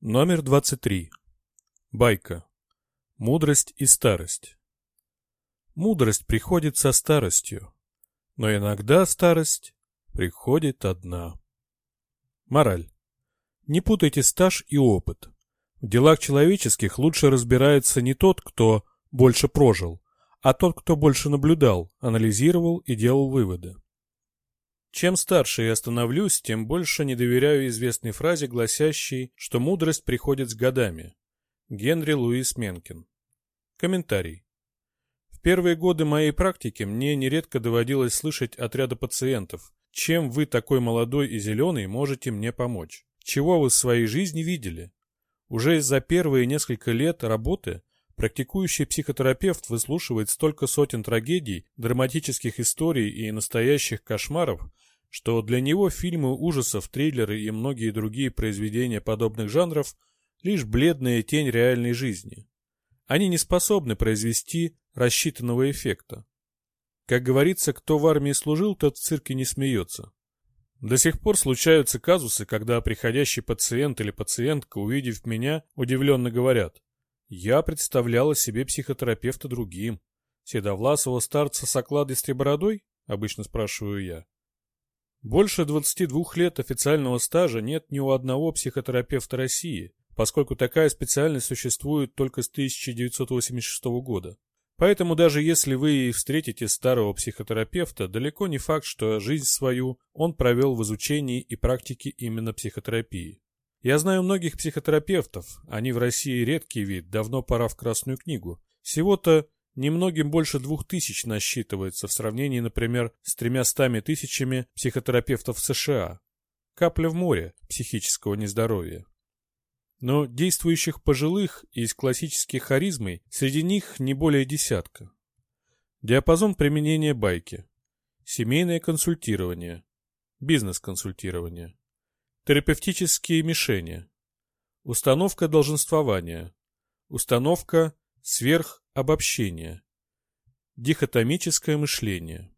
Номер 23. Байка. Мудрость и старость. Мудрость приходит со старостью, но иногда старость приходит одна. Мораль. Не путайте стаж и опыт. В делах человеческих лучше разбирается не тот, кто больше прожил, а тот, кто больше наблюдал, анализировал и делал выводы. Чем старше я становлюсь, тем больше не доверяю известной фразе, гласящей, что мудрость приходит с годами. Генри Луис Менкин. Комментарий. В первые годы моей практики мне нередко доводилось слышать от ряда пациентов, чем вы такой молодой и зеленый можете мне помочь? Чего вы в своей жизни видели? Уже за первые несколько лет работы практикующий психотерапевт выслушивает столько сотен трагедий, драматических историй и настоящих кошмаров, что для него фильмы ужасов, триллеры и многие другие произведения подобных жанров – лишь бледная тень реальной жизни. Они не способны произвести рассчитанного эффекта. Как говорится, кто в армии служил, тот в цирке не смеется. До сих пор случаются казусы, когда приходящий пациент или пациентка, увидев меня, удивленно говорят «Я представляла себе психотерапевта другим. Седовласого старца с окладистой бородой?» – обычно спрашиваю я. Больше 22 лет официального стажа нет ни у одного психотерапевта России, поскольку такая специальность существует только с 1986 года. Поэтому даже если вы встретите старого психотерапевта, далеко не факт, что жизнь свою он провел в изучении и практике именно психотерапии. Я знаю многих психотерапевтов, они в России редкий вид, давно пора в Красную книгу. Всего-то немногим больше двух тысяч насчитывается в сравнении, например, с тремястами тысячами психотерапевтов США. Капля в море психического нездоровья. Но действующих пожилых и с классической харизмой среди них не более десятка. Диапазон применения байки. Семейное консультирование. Бизнес-консультирование. Терапевтические мишени. Установка долженствования. Установка сверхобобщения. Дихотомическое мышление.